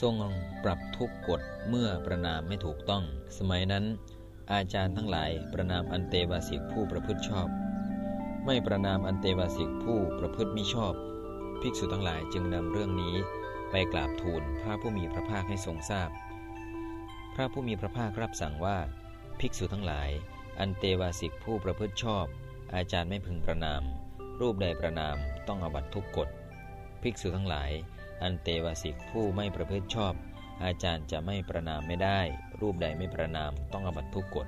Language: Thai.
ทรงปรับทุกกฎเมื่อประนามไม่ถูกต้อง สมัยนั้น อาจารย์ทั้งหลายประนามอันเตวาสิกผู้ประพฤติชอบ ไม่ประนามอันเตวาสิกผู้ประพฤติมิชอบ ภิกษุทั้งหลายจึงนำเรื่องนี้ไปกราบทูลพระผู้มีพระภาคให้ทรงทราบพพระผู้มีพระภาครับสั่งว่า ภิกษุทั้งหลาย อันเตวาสิกผู้ประพฤติชอบ อาจารย์ไม่พึงประนาม รูปใดประนามต้องอบัตทุกกฎภิกษุทั้งหลาย อันเตวสิกผู้ไม่ประพฤติชอบ อาจารย์จะไม่ประนามไม่ได้ รูปใดไม่ประนามต้องอบัตทุกกฎ